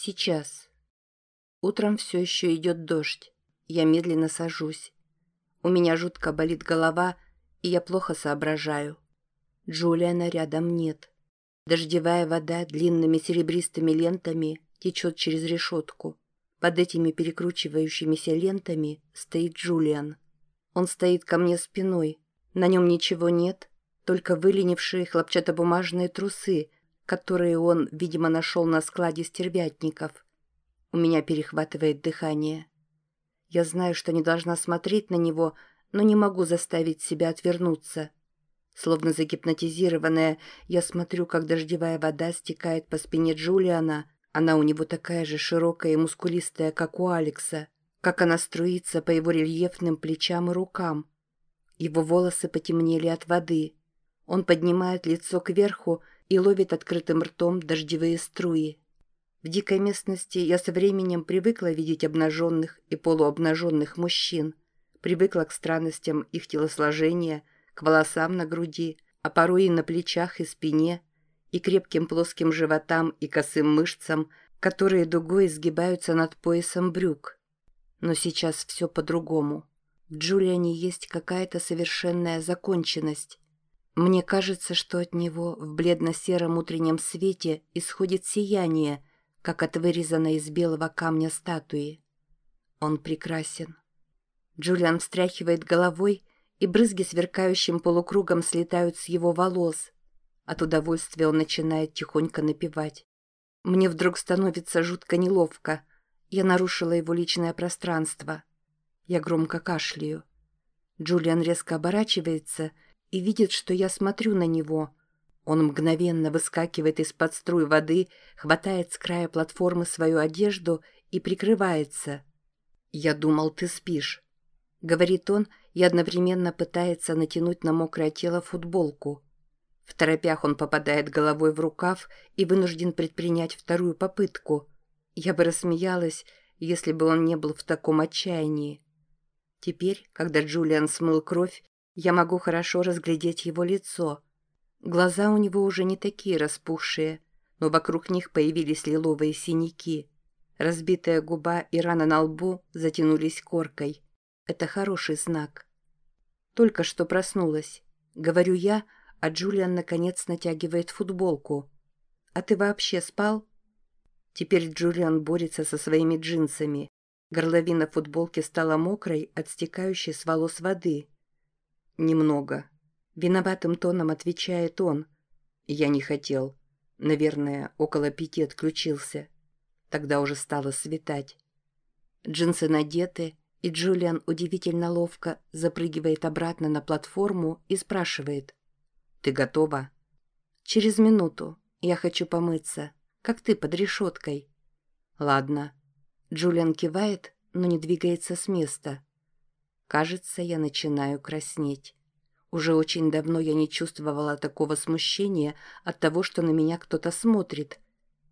Сейчас. Утром все еще идет дождь. Я медленно сажусь. У меня жутко болит голова, и я плохо соображаю. Джулиана рядом нет. Дождевая вода длинными серебристыми лентами течет через решетку. Под этими перекручивающимися лентами стоит Джулиан. Он стоит ко мне спиной. На нем ничего нет, только выленившие хлопчатобумажные трусы, которые он, видимо, нашел на складе стервятников. У меня перехватывает дыхание. Я знаю, что не должна смотреть на него, но не могу заставить себя отвернуться. Словно загипнотизированная, я смотрю, как дождевая вода стекает по спине Джулиана. Она у него такая же широкая и мускулистая, как у Алекса. Как она струится по его рельефным плечам и рукам. Его волосы потемнели от воды. Он поднимает лицо кверху и ловит открытым ртом дождевые струи. В дикой местности я со временем привыкла видеть обнаженных и полуобнаженных мужчин, привыкла к странностям их телосложения, к волосам на груди, а порой и на плечах и спине, и крепким плоским животам и косым мышцам, которые дугой изгибаются над поясом брюк. Но сейчас все по-другому. В Джулиане есть какая-то совершенная законченность, мне кажется, что от него в бледно-сером утреннем свете исходит сияние, как от вырезанной из белого камня статуи. Он прекрасен. Джулиан встряхивает головой, и брызги сверкающим полукругом слетают с его волос. От удовольствия он начинает тихонько напевать. Мне вдруг становится жутко неловко. Я нарушила его личное пространство. Я громко кашляю. Джулиан резко оборачивается — и видит, что я смотрю на него. Он мгновенно выскакивает из-под струй воды, хватает с края платформы свою одежду и прикрывается. «Я думал, ты спишь», — говорит он и одновременно пытается натянуть на мокрое тело футболку. В торопях он попадает головой в рукав и вынужден предпринять вторую попытку. Я бы рассмеялась, если бы он не был в таком отчаянии. Теперь, когда Джулиан смыл кровь, я могу хорошо разглядеть его лицо. Глаза у него уже не такие распухшие, но вокруг них появились лиловые синяки. Разбитая губа и рана на лбу затянулись коркой. Это хороший знак. Только что проснулась. Говорю я, а Джулиан наконец натягивает футболку. «А ты вообще спал?» Теперь Джулиан борется со своими джинсами. Горловина футболки стала мокрой от стекающей с волос воды. «Немного». Виноватым тоном отвечает он. Я не хотел. Наверное, около пяти отключился. Тогда уже стало светать. Джинсы надеты, и Джулиан удивительно ловко запрыгивает обратно на платформу и спрашивает. «Ты готова?» «Через минуту. Я хочу помыться. Как ты под решеткой?» «Ладно». Джулиан кивает, но не двигается с места. Кажется, я начинаю краснеть. Уже очень давно я не чувствовала такого смущения от того, что на меня кто-то смотрит.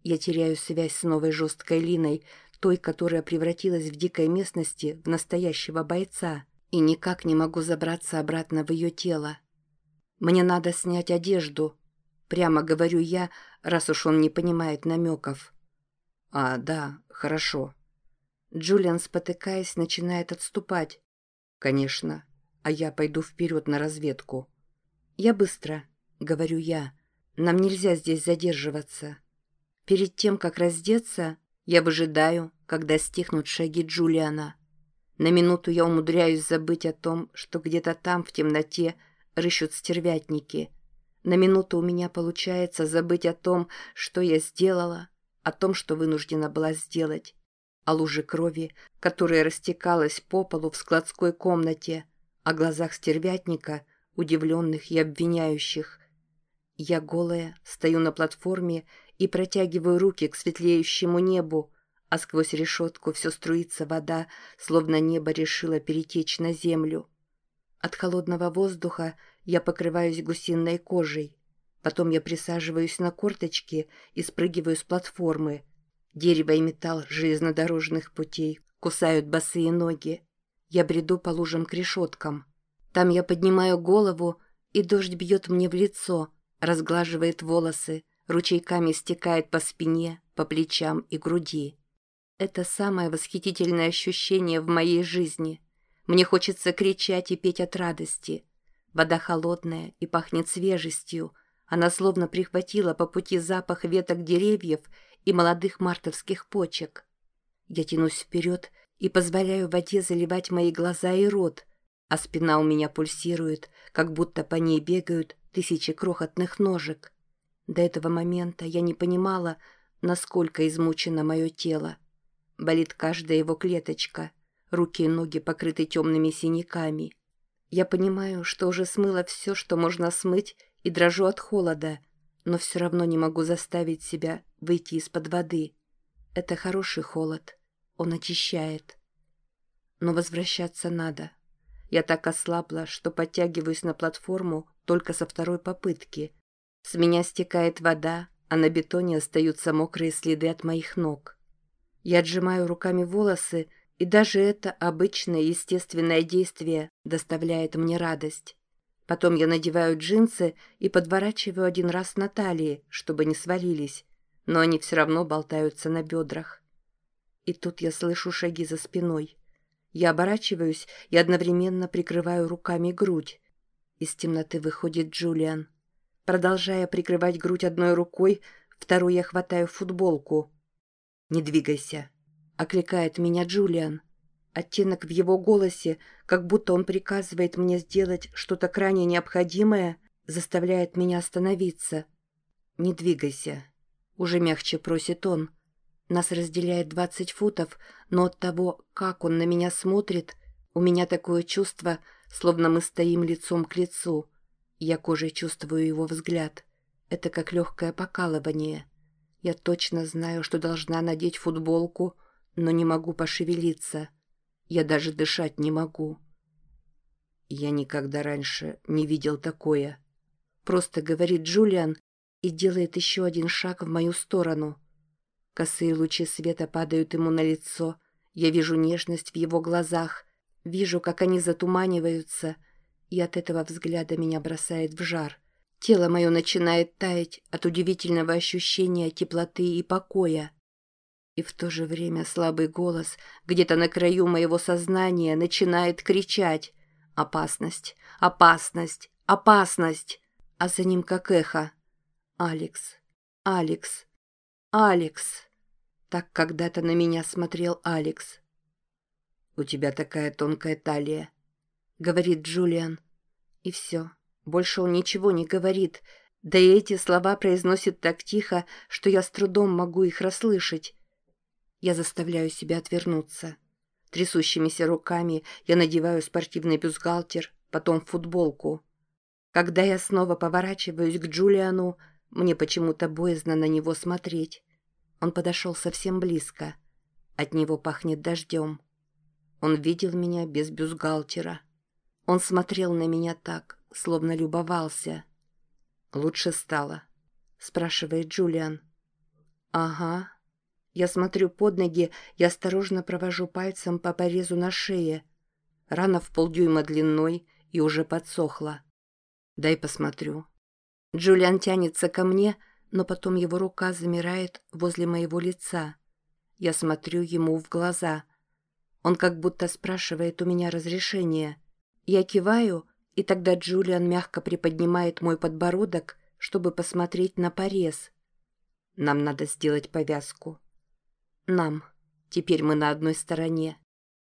Я теряю связь с новой жесткой Линой, той, которая превратилась в дикой местности в настоящего бойца, и никак не могу забраться обратно в ее тело. Мне надо снять одежду. Прямо говорю я, раз уж он не понимает намеков. А, да, хорошо. Джулиан, спотыкаясь, начинает отступать. «Конечно. А я пойду вперед на разведку». «Я быстро», — говорю я. «Нам нельзя здесь задерживаться». Перед тем, как раздеться, я выжидаю, когда стихнут шаги Джулиана. На минуту я умудряюсь забыть о том, что где-то там, в темноте, рыщут стервятники. На минуту у меня получается забыть о том, что я сделала, о том, что вынуждена была сделать о луже крови, которая растекалась по полу в складской комнате, о глазах стервятника, удивленных и обвиняющих. Я голая, стою на платформе и протягиваю руки к светлеющему небу, а сквозь решетку все струится вода, словно небо решило перетечь на землю. От холодного воздуха я покрываюсь гусиной кожей. Потом я присаживаюсь на корточки и спрыгиваю с платформы — Дерево и металл железнодорожных путей кусают босые ноги. Я бреду по лужам к решеткам. Там я поднимаю голову, и дождь бьет мне в лицо, разглаживает волосы, ручейками стекает по спине, по плечам и груди. Это самое восхитительное ощущение в моей жизни. Мне хочется кричать и петь от радости. Вода холодная и пахнет свежестью. Она словно прихватила по пути запах веток деревьев и молодых мартовских почек. Я тянусь вперед и позволяю воде заливать мои глаза и рот, а спина у меня пульсирует, как будто по ней бегают тысячи крохотных ножек. До этого момента я не понимала, насколько измучено мое тело. Болит каждая его клеточка, руки и ноги покрыты темными синяками. Я понимаю, что уже смыла все, что можно смыть, и дрожу от холода, но все равно не могу заставить себя выйти из-под воды. Это хороший холод, он очищает. Но возвращаться надо. Я так ослабла, что подтягиваюсь на платформу только со второй попытки. С меня стекает вода, а на бетоне остаются мокрые следы от моих ног. Я отжимаю руками волосы, и даже это обычное естественное действие доставляет мне радость. Потом я надеваю джинсы и подворачиваю один раз на талии, чтобы не свалились, но они все равно болтаются на бедрах. И тут я слышу шаги за спиной. Я оборачиваюсь и одновременно прикрываю руками грудь. Из темноты выходит Джулиан. Продолжая прикрывать грудь одной рукой, второй я хватаю футболку. «Не двигайся», — окликает меня Джулиан. Оттенок в его голосе, как будто он приказывает мне сделать что-то крайне необходимое, заставляет меня остановиться. «Не двигайся», — уже мягче просит он. Нас разделяет двадцать футов, но от того, как он на меня смотрит, у меня такое чувство, словно мы стоим лицом к лицу. Я кожей чувствую его взгляд. Это как легкое покалывание. Я точно знаю, что должна надеть футболку, но не могу пошевелиться. Я даже дышать не могу. Я никогда раньше не видел такое. Просто говорит Джулиан и делает еще один шаг в мою сторону. Косые лучи света падают ему на лицо. Я вижу нежность в его глазах. Вижу, как они затуманиваются, и от этого взгляда меня бросает в жар. Тело мое начинает таять от удивительного ощущения теплоты и покоя. И в то же время слабый голос где-то на краю моего сознания начинает кричать «Опасность! Опасность! Опасность!» А за ним как эхо «Алекс! Алекс! Алекс!» Так когда-то на меня смотрел Алекс. «У тебя такая тонкая талия», — говорит Джулиан. И все. Больше он ничего не говорит. Да и эти слова произносит так тихо, что я с трудом могу их расслышать. Я заставляю себя отвернуться. Трясущимися руками я надеваю спортивный бюстгальтер, потом футболку. Когда я снова поворачиваюсь к Джулиану, мне почему-то боязно на него смотреть. Он подошел совсем близко. От него пахнет дождем. Он видел меня без бюстгальтера. Он смотрел на меня так, словно любовался. «Лучше стало?» — спрашивает Джулиан. «Ага». Я смотрю под ноги и осторожно провожу пальцем по порезу на шее. Рана в полдюйма длиной и уже подсохла. «Дай посмотрю». Джулиан тянется ко мне, но потом его рука замирает возле моего лица. Я смотрю ему в глаза. Он как будто спрашивает у меня разрешения — я киваю, и тогда Джулиан мягко приподнимает мой подбородок, чтобы посмотреть на порез. Нам надо сделать повязку. Нам. Теперь мы на одной стороне.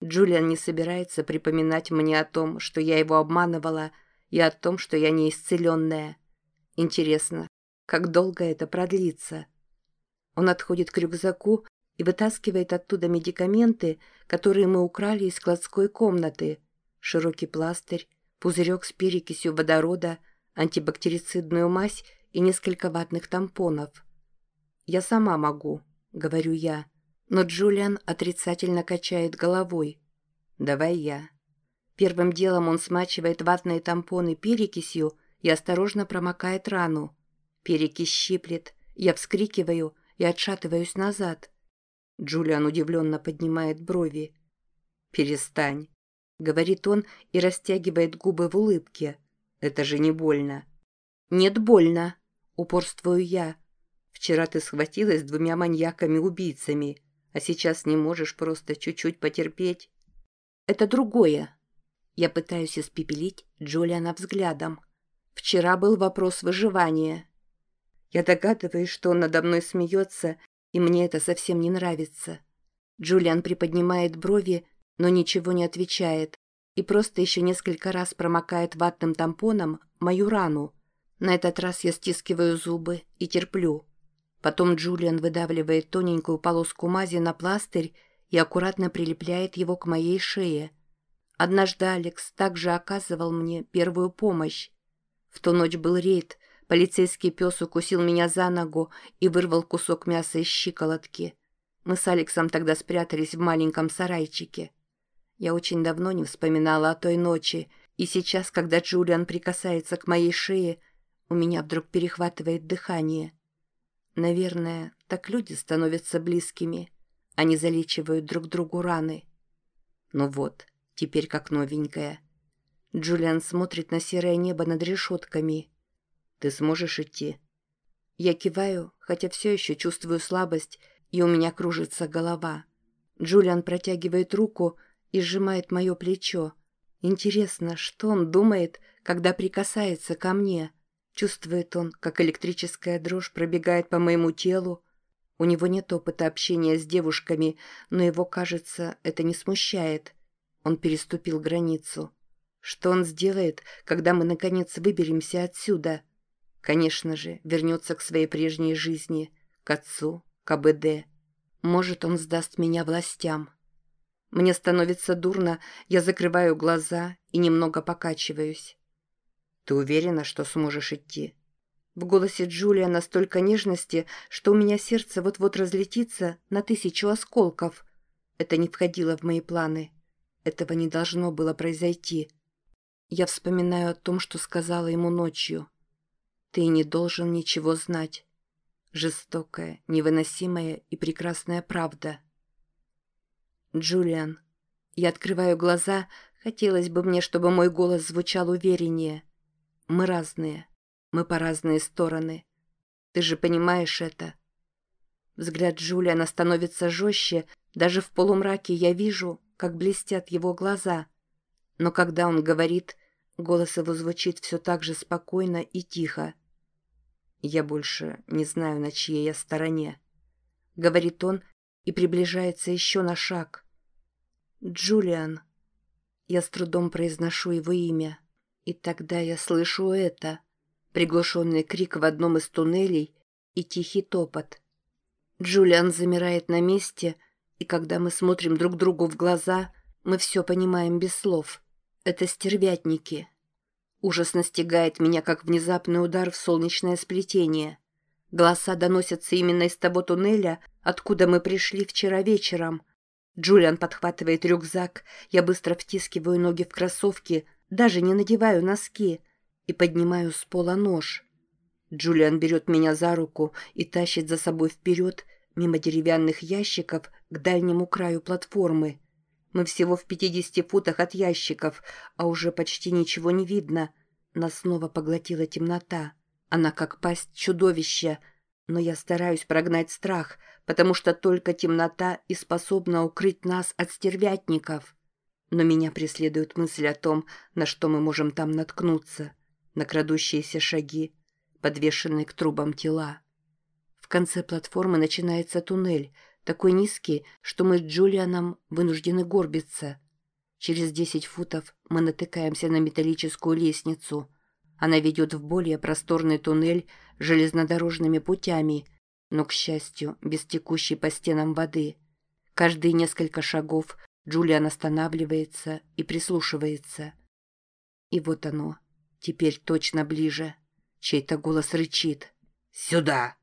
Джулиан не собирается припоминать мне о том, что я его обманывала, и о том, что я неисцеленная. Интересно, как долго это продлится? Он отходит к рюкзаку и вытаскивает оттуда медикаменты, которые мы украли из складской комнаты — широкий пластырь, пузырек с перекисью водорода, антибактерицидную мазь и несколько ватных тампонов. «Я сама могу», — говорю я, но Джулиан отрицательно качает головой. «Давай я». Первым делом он смачивает ватные тампоны перекисью и осторожно промокает рану. Перекись щиплет, я вскрикиваю и отшатываюсь назад. Джулиан удивленно поднимает брови. «Перестань», — говорит он и растягивает губы в улыбке. «Это же не больно». «Нет, больно», — упорствую я. Вчера ты схватилась с двумя маньяками-убийцами, а сейчас не можешь просто чуть-чуть потерпеть. Это другое. Я пытаюсь испепелить Джулиана взглядом. Вчера был вопрос выживания. Я догадываюсь, что он надо мной смеется, и мне это совсем не нравится. Джулиан приподнимает брови, но ничего не отвечает, и просто еще несколько раз промокает ватным тампоном мою рану. На этот раз я стискиваю зубы и терплю. Потом Джулиан выдавливает тоненькую полоску мази на пластырь и аккуратно прилепляет его к моей шее. Однажды Алекс также оказывал мне первую помощь. В ту ночь был рейд, полицейский пес укусил меня за ногу и вырвал кусок мяса из щиколотки. Мы с Алексом тогда спрятались в маленьком сарайчике. Я очень давно не вспоминала о той ночи, и сейчас, когда Джулиан прикасается к моей шее, у меня вдруг перехватывает дыхание. Наверное, так люди становятся близкими. Они залечивают друг другу раны. Ну вот, теперь как новенькая. Джулиан смотрит на серое небо над решетками. «Ты сможешь идти?» Я киваю, хотя все еще чувствую слабость, и у меня кружится голова. Джулиан протягивает руку и сжимает мое плечо. Интересно, что он думает, когда прикасается ко мне?» Чувствует он, как электрическая дрожь пробегает по моему телу. У него нет опыта общения с девушками, но его, кажется, это не смущает. Он переступил границу. Что он сделает, когда мы, наконец, выберемся отсюда? Конечно же, вернется к своей прежней жизни, к отцу, к АБД. Может, он сдаст меня властям. Мне становится дурно, я закрываю глаза и немного покачиваюсь. «Ты уверена, что сможешь идти?» В голосе Джулия настолько нежности, что у меня сердце вот-вот разлетится на тысячу осколков. Это не входило в мои планы. Этого не должно было произойти. Я вспоминаю о том, что сказала ему ночью. «Ты не должен ничего знать». Жестокая, невыносимая и прекрасная правда. «Джулиан». Я открываю глаза, хотелось бы мне, чтобы мой голос звучал увереннее. Мы разные. Мы по разные стороны. Ты же понимаешь это. Взгляд Джулиана становится жестче. Даже в полумраке я вижу, как блестят его глаза. Но когда он говорит, голос его звучит все так же спокойно и тихо. «Я больше не знаю, на чьей я стороне», — говорит он и приближается еще на шаг. «Джулиан». Я с трудом произношу его имя. И тогда я слышу это. Приглушенный крик в одном из туннелей и тихий топот. Джулиан замирает на месте, и когда мы смотрим друг другу в глаза, мы все понимаем без слов. Это стервятники. Ужас настигает меня, как внезапный удар в солнечное сплетение. Голоса доносятся именно из того туннеля, откуда мы пришли вчера вечером. Джулиан подхватывает рюкзак, я быстро втискиваю ноги в кроссовки — даже не надеваю носки и поднимаю с пола нож. Джулиан берет меня за руку и тащит за собой вперед мимо деревянных ящиков к дальнему краю платформы. Мы всего в 50 футах от ящиков, а уже почти ничего не видно. Нас снова поглотила темнота. Она как пасть чудовища, но я стараюсь прогнать страх, потому что только темнота и способна укрыть нас от стервятников. Но меня преследует мысль о том, на что мы можем там наткнуться, на крадущиеся шаги, подвешенные к трубам тела. В конце платформы начинается туннель, такой низкий, что мы с Джулианом вынуждены горбиться. Через десять футов мы натыкаемся на металлическую лестницу. Она ведет в более просторный туннель железнодорожными путями, но, к счастью, без текущей по стенам воды. Каждые несколько шагов Джулиан останавливается и прислушивается. И вот оно, теперь точно ближе. Чей-то голос рычит. «Сюда!»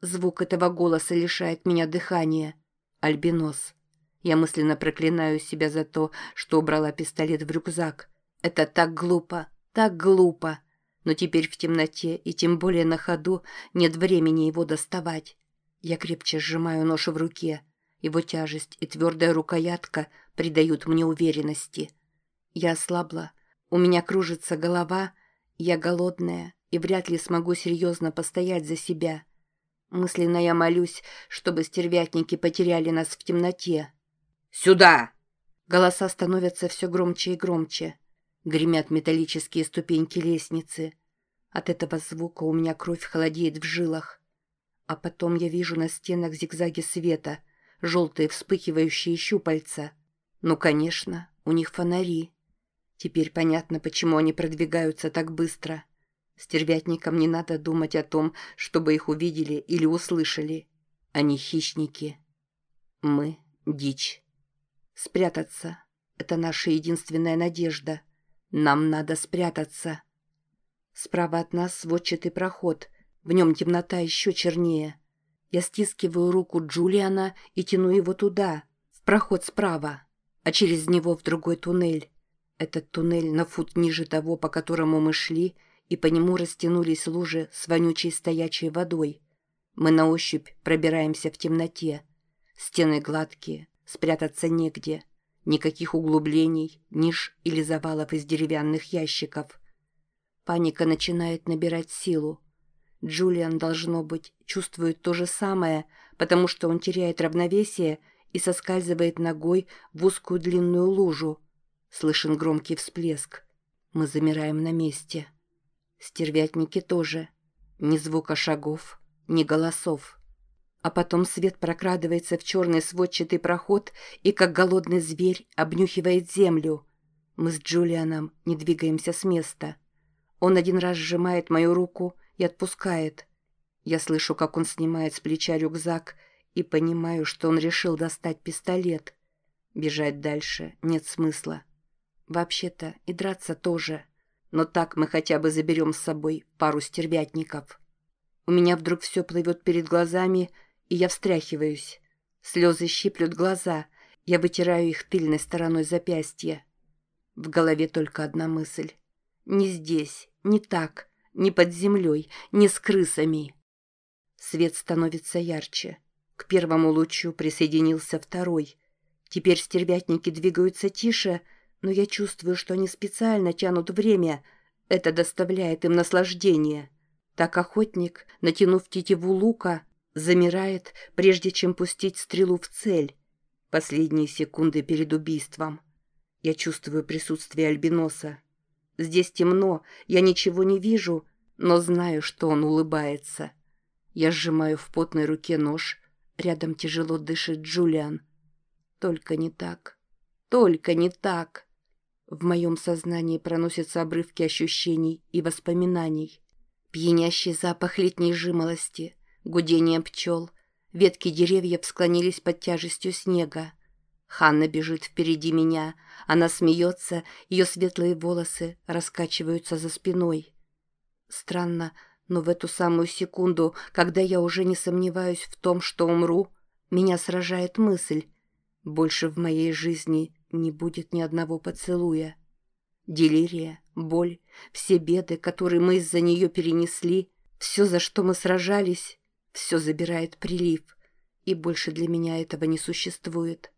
Звук этого голоса лишает меня дыхания. Альбинос. Я мысленно проклинаю себя за то, что убрала пистолет в рюкзак. Это так глупо, так глупо. Но теперь в темноте и тем более на ходу нет времени его доставать. Я крепче сжимаю нож в руке. Его тяжесть и твердая рукоятка придают мне уверенности. Я ослабла, у меня кружится голова, я голодная и вряд ли смогу серьезно постоять за себя. Мысленно я молюсь, чтобы стервятники потеряли нас в темноте. «Сюда!» Голоса становятся все громче и громче. Гремят металлические ступеньки лестницы. От этого звука у меня кровь холодеет в жилах. А потом я вижу на стенах зигзаги света, желтые вспыхивающие щупальца. Ну, конечно, у них фонари. Теперь понятно, почему они продвигаются так быстро. Стервятникам не надо думать о том, чтобы их увидели или услышали. Они хищники. Мы — дичь. Спрятаться — это наша единственная надежда. Нам надо спрятаться. Справа от нас сводчатый проход. В нем темнота еще чернее. Я стискиваю руку Джулиана и тяну его туда, в проход справа, а через него в другой туннель. Этот туннель на фут ниже того, по которому мы шли, и по нему растянулись лужи с вонючей стоячей водой. Мы на ощупь пробираемся в темноте. Стены гладкие, спрятаться негде. Никаких углублений, ниш или завалов из деревянных ящиков. Паника начинает набирать силу. Джулиан, должно быть, чувствует то же самое, потому что он теряет равновесие и соскальзывает ногой в узкую длинную лужу. Слышен громкий всплеск. Мы замираем на месте. Стервятники тоже. Ни звука шагов, ни голосов. А потом свет прокрадывается в черный сводчатый проход и, как голодный зверь, обнюхивает землю. Мы с Джулианом не двигаемся с места. Он один раз сжимает мою руку и отпускает. Я слышу, как он снимает с плеча рюкзак и понимаю, что он решил достать пистолет. Бежать дальше нет смысла. Вообще-то и драться тоже. Но так мы хотя бы заберем с собой пару стервятников. У меня вдруг все плывет перед глазами, и я встряхиваюсь. Слезы щиплют глаза, я вытираю их тыльной стороной запястья. В голове только одна мысль. Не здесь, не так, не под землей, не с крысами. Свет становится ярче. К первому лучу присоединился второй. Теперь стервятники двигаются тише, но я чувствую, что они специально тянут время. Это доставляет им наслаждение. Так охотник, натянув тетиву лука, Замирает, прежде чем пустить стрелу в цель. Последние секунды перед убийством. Я чувствую присутствие альбиноса. Здесь темно, я ничего не вижу, но знаю, что он улыбается. Я сжимаю в потной руке нож. Рядом тяжело дышит Джулиан. Только не так. Только не так. В моем сознании проносятся обрывки ощущений и воспоминаний. Пьянящий запах летней жимолости — Гудение пчел. Ветки деревьев склонились под тяжестью снега. Ханна бежит впереди меня. Она смеется, ее светлые волосы раскачиваются за спиной. Странно, но в эту самую секунду, когда я уже не сомневаюсь в том, что умру, меня сражает мысль. Больше в моей жизни не будет ни одного поцелуя. Делирия, боль, все беды, которые мы из-за нее перенесли, все, за что мы сражались, все забирает прилив, и больше для меня этого не существует.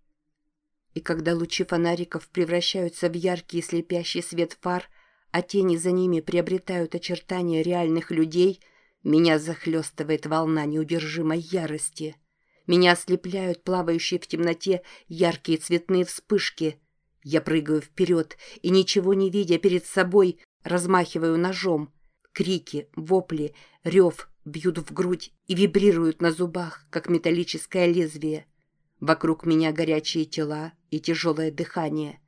И когда лучи фонариков превращаются в яркий слепящий свет фар, а тени за ними приобретают очертания реальных людей, меня захлестывает волна неудержимой ярости. Меня ослепляют плавающие в темноте яркие цветные вспышки. Я прыгаю вперед и, ничего не видя перед собой, размахиваю ножом. Крики, вопли, рев, бьют в грудь и вибрируют на зубах, как металлическое лезвие. Вокруг меня горячие тела и тяжелое дыхание.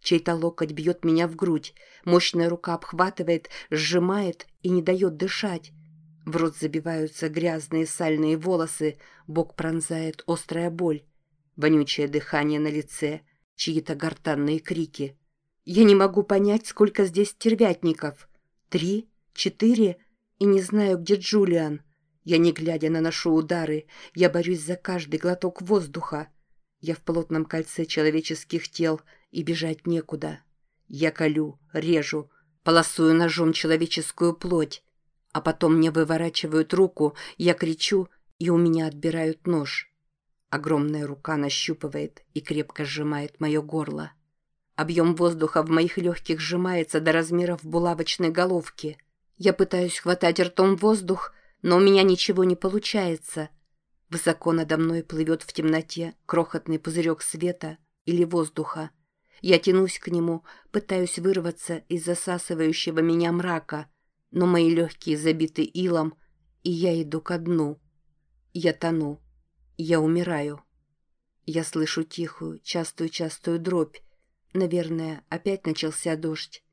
Чей-то локоть бьет меня в грудь, мощная рука обхватывает, сжимает и не дает дышать. В рот забиваются грязные сальные волосы, бок пронзает острая боль. Вонючее дыхание на лице, чьи-то гортанные крики. Я не могу понять, сколько здесь тервятников. Три? Четыре? И не знаю, где Джулиан. Я не глядя наношу удары. Я борюсь за каждый глоток воздуха. Я в плотном кольце человеческих тел, и бежать некуда. Я колю, режу, полосую ножом человеческую плоть. А потом мне выворачивают руку, я кричу, и у меня отбирают нож. Огромная рука нащупывает и крепко сжимает мое горло. Объем воздуха в моих легких сжимается до размеров булавочной головки — я пытаюсь хватать ртом воздух, но у меня ничего не получается. Высоко надо мной плывет в темноте крохотный пузырек света или воздуха. Я тянусь к нему, пытаюсь вырваться из засасывающего меня мрака, но мои легкие забиты илом, и я иду ко дну. Я тону. Я умираю. Я слышу тихую, частую-частую дробь. Наверное, опять начался дождь.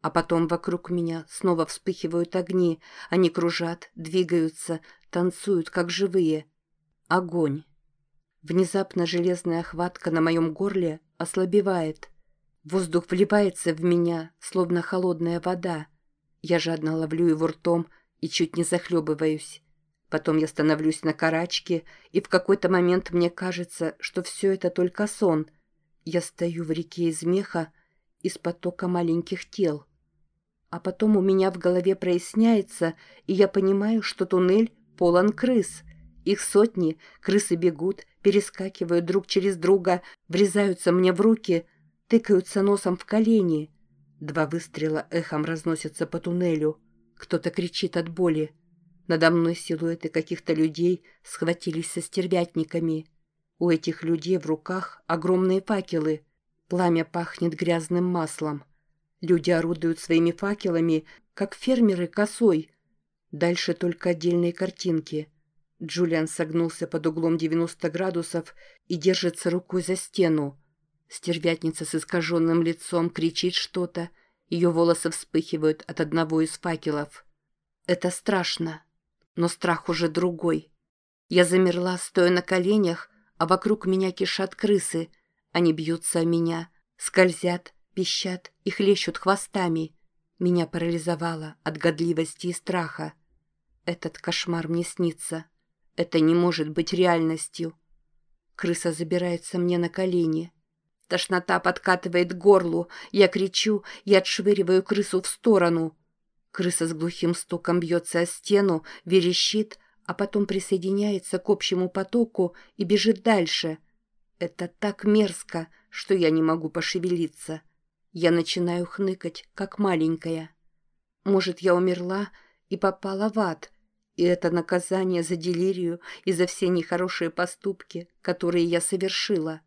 А потом вокруг меня снова вспыхивают огни. Они кружат, двигаются, танцуют, как живые. Огонь. Внезапно железная хватка на моем горле ослабевает. Воздух вливается в меня, словно холодная вода. Я жадно ловлю его ртом и чуть не захлебываюсь. Потом я становлюсь на карачки, и в какой-то момент мне кажется, что все это только сон. Я стою в реке из меха, из потока маленьких тел. А потом у меня в голове проясняется, и я понимаю, что туннель полон крыс. Их сотни, крысы бегут, перескакивают друг через друга, врезаются мне в руки, тыкаются носом в колени. Два выстрела эхом разносятся по туннелю. Кто-то кричит от боли. Надо мной силуэты каких-то людей схватились со стервятниками. У этих людей в руках огромные факелы. Пламя пахнет грязным маслом. Люди орудуют своими факелами, как фермеры косой. Дальше только отдельные картинки — Джулиан согнулся под углом 90 градусов и держится рукой за стену. Стервятница с искаженным лицом кричит что-то. Ее волосы вспыхивают от одного из факелов. Это страшно. Но страх уже другой. Я замерла, стоя на коленях, а вокруг меня кишат крысы. Они бьются о меня, скользят, пищат и хлещут хвостами. Меня парализовало от годливости и страха. Этот кошмар мне снится. Это не может быть реальностью. Крыса забирается мне на колени. Тошнота подкатывает к горлу. Я кричу и отшвыриваю крысу в сторону. Крыса с глухим стуком бьется о стену, верещит, а потом присоединяется к общему потоку и бежит дальше. Это так мерзко, что я не могу пошевелиться. Я начинаю хныкать, как маленькая. Может, я умерла и попала в ад — и это наказание за делирию и за все нехорошие поступки, которые я совершила.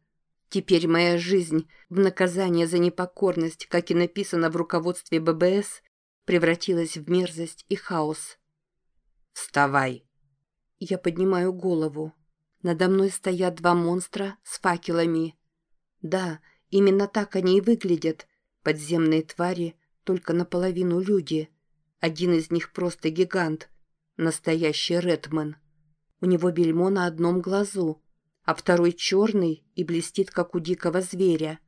Теперь моя жизнь в наказание за непокорность, как и написано в руководстве ББС, превратилась в мерзость и хаос. «Вставай!» Я поднимаю голову. Надо мной стоят два монстра с факелами. Да, именно так они и выглядят. Подземные твари, только наполовину люди. Один из них просто гигант — Настоящий Редман. У него бельмо на одном глазу, а второй черный и блестит, как у дикого зверя.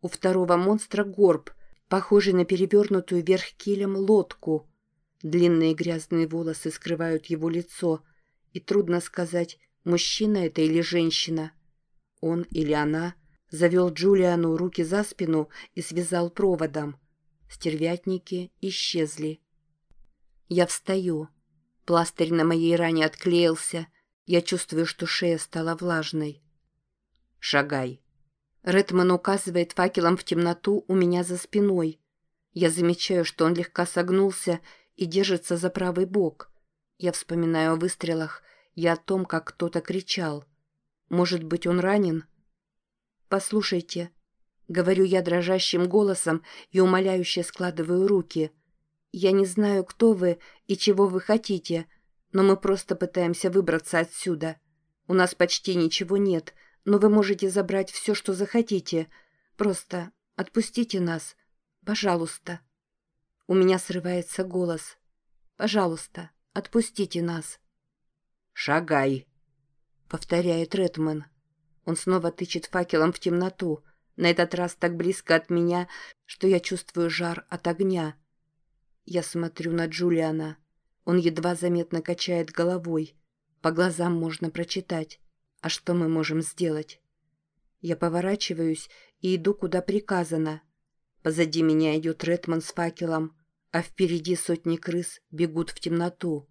У второго монстра горб, похожий на перевернутую вверх килем лодку. Длинные грязные волосы скрывают его лицо, и трудно сказать, мужчина это или женщина. Он или она завел Джулиану руки за спину и связал проводом. Стервятники исчезли. Я встаю. Пластырь на моей ране отклеился. Я чувствую, что шея стала влажной. «Шагай». Редман указывает факелом в темноту у меня за спиной. Я замечаю, что он легко согнулся и держится за правый бок. Я вспоминаю о выстрелах и о том, как кто-то кричал. Может быть, он ранен? «Послушайте», — говорю я дрожащим голосом и умоляюще складываю руки — я не знаю, кто вы и чего вы хотите, но мы просто пытаемся выбраться отсюда. У нас почти ничего нет, но вы можете забрать все, что захотите. Просто отпустите нас. Пожалуйста. У меня срывается голос. Пожалуйста, отпустите нас. «Шагай», — повторяет Редман. Он снова тычет факелом в темноту, на этот раз так близко от меня, что я чувствую жар от огня. Я смотрю на Джулиана. Он едва заметно качает головой. По глазам можно прочитать. А что мы можем сделать? Я поворачиваюсь и иду, куда приказано. Позади меня идет Ретман с факелом, а впереди сотни крыс бегут в темноту.